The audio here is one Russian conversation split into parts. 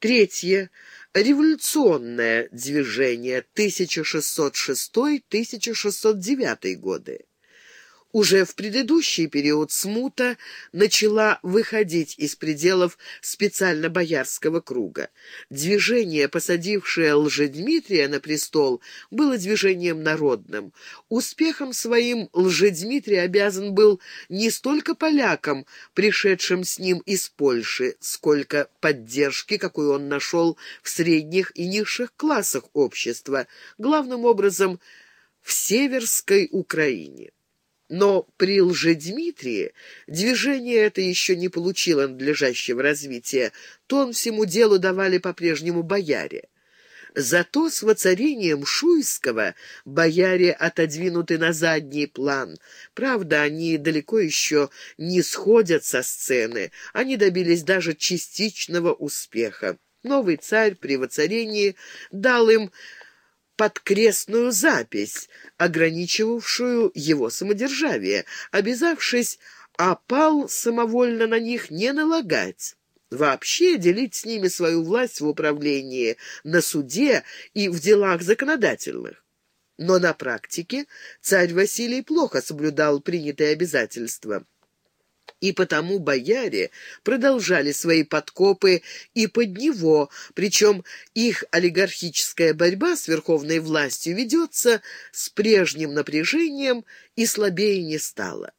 Третье. Революционное движение 1606-1609 годы. Уже в предыдущий период смута начала выходить из пределов специально боярского круга. Движение, посадившее Лжедмитрия на престол, было движением народным. Успехом своим Лжедмитрий обязан был не столько полякам, пришедшим с ним из Польши, сколько поддержки, какую он нашел в средних и низших классах общества, главным образом в Северской Украине. Но при Лжедмитрии движение это еще не получило надлежащего развития, тон всему делу давали по-прежнему бояре. Зато с воцарением Шуйского бояре отодвинуты на задний план. Правда, они далеко еще не сходят со сцены, они добились даже частичного успеха. Новый царь при воцарении дал им подкрестную запись, ограничивавшую его самодержавие, обязавшись опал самовольно на них не налагать. Вообще делить с ними свою власть в управлении, на суде и в делах законодательных. Но на практике царь Василий плохо соблюдал принятые обязательства и потому бояре продолжали свои подкопы и под него, причем их олигархическая борьба с верховной властью ведется с прежним напряжением и слабее не стала.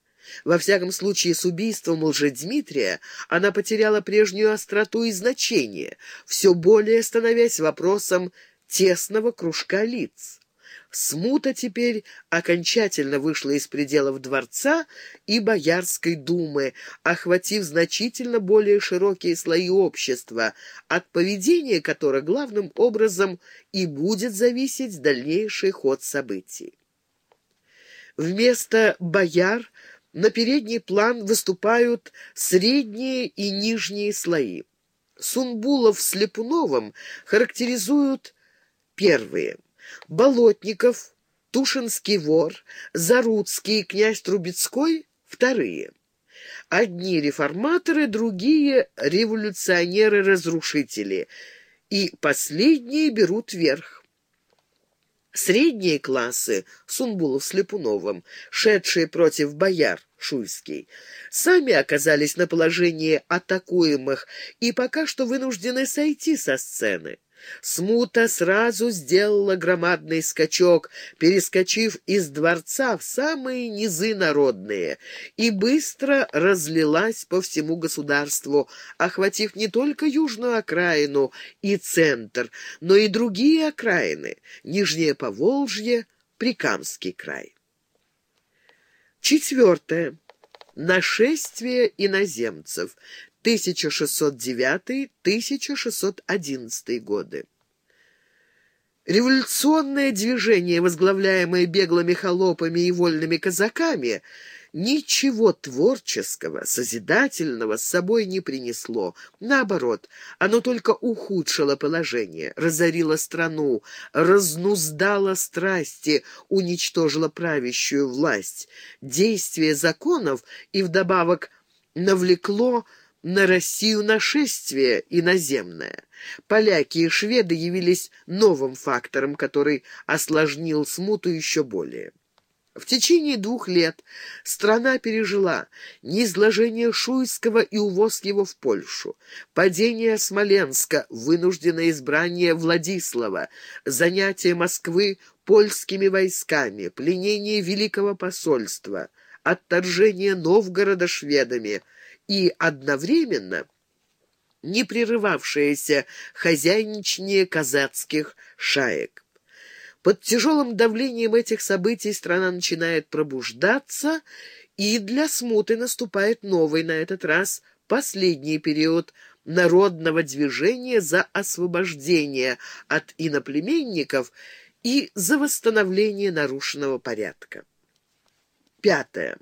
Во всяком случае, с убийством лжедмитрия она потеряла прежнюю остроту и значение, все более становясь вопросом тесного кружка лиц. Смута теперь окончательно вышла из пределов дворца и Боярской думы, охватив значительно более широкие слои общества, от поведения которого главным образом и будет зависеть дальнейший ход событий. Вместо бояр на передний план выступают средние и нижние слои. Сунбулов с Лепуновым характеризуют первые – Болотников, Тушинский вор, Заруцкий, князь Трубецкой — вторые. Одни реформаторы, другие — революционеры-разрушители, и последние берут верх. Средние классы, Сунбулов с Липуновым, шедшие против бояр, Шуйский, сами оказались на положении атакуемых и пока что вынуждены сойти со сцены. Смута сразу сделала громадный скачок, перескочив из дворца в самые низы народные, и быстро разлилась по всему государству, охватив не только южную окраину и центр, но и другие окраины, Нижнее Поволжье, Прикамский край. Четвертое. Нашествие иноземцев. 1609-1611 годы. Революционное движение, возглавляемое беглыми холопами и вольными казаками, ничего творческого, созидательного с собой не принесло. Наоборот, оно только ухудшило положение, разорило страну, разнуздало страсти, уничтожило правящую власть. Действие законов и вдобавок навлекло на Россию нашествие иноземное. Поляки и шведы явились новым фактором, который осложнил смуту еще более. В течение двух лет страна пережила низложение Шуйского и увоз его в Польшу, падение Смоленска, вынужденное избрание Владислава, занятие Москвы польскими войсками, пленение Великого посольства, отторжение Новгорода шведами – и одновременно не прерывавшееся казацких шаек. Под тяжелым давлением этих событий страна начинает пробуждаться, и для смуты наступает новый, на этот раз, последний период народного движения за освобождение от иноплеменников и за восстановление нарушенного порядка. Пятое.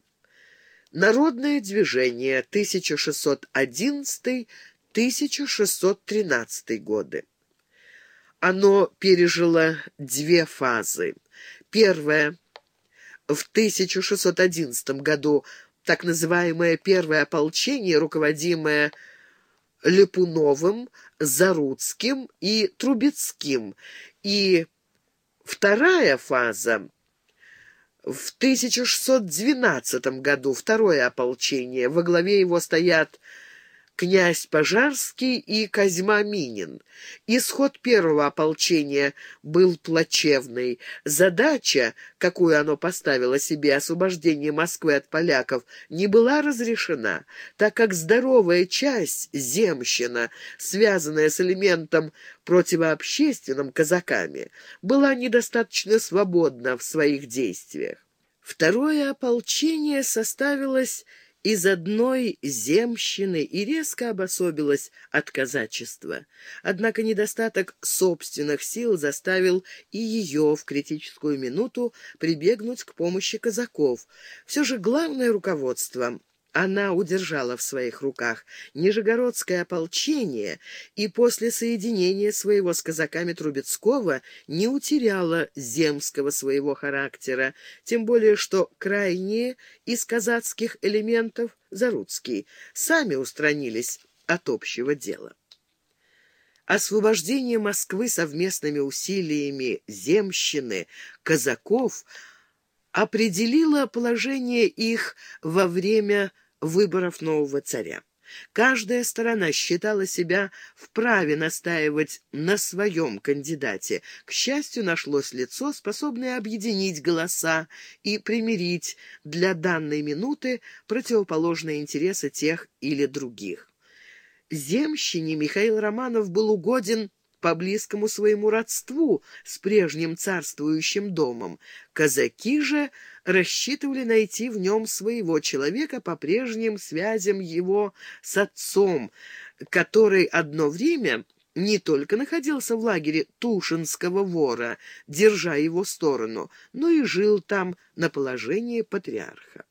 Народное движение 1611-1613 годы. Оно пережило две фазы. Первая в 1611 году так называемое первое ополчение, руководимое Лепуновым, Заруцким и Трубецким, и вторая фаза в 1612 году второе ополчение. Во главе его стоят князь Пожарский и Козьма Минин. Исход первого ополчения был плачевный. Задача, какую оно поставило себе, освобождение Москвы от поляков, не была разрешена, так как здоровая часть, земщина, связанная с элементом противообщественным казаками, была недостаточно свободна в своих действиях. Второе ополчение составилось из одной земщины и резко обособилась от казачества. Однако недостаток собственных сил заставил и ее в критическую минуту прибегнуть к помощи казаков. Все же главное руководство она удержала в своих руках Нижегородское ополчение и после соединения своего с казаками Трубецкого не утеряла земского своего характера, тем более что крайние из казацких элементов, Заруцкий, сами устранились от общего дела. Освобождение Москвы совместными усилиями земщины, казаков определило положение их во время выборов нового царя. Каждая сторона считала себя вправе настаивать на своем кандидате. К счастью, нашлось лицо, способное объединить голоса и примирить для данной минуты противоположные интересы тех или других. Земщине Михаил Романов был угоден по близкому своему родству с прежним царствующим домом. Казаки же рассчитывали найти в нем своего человека по прежним связям его с отцом, который одно время не только находился в лагере Тушинского вора, держа его сторону, но и жил там на положении патриарха.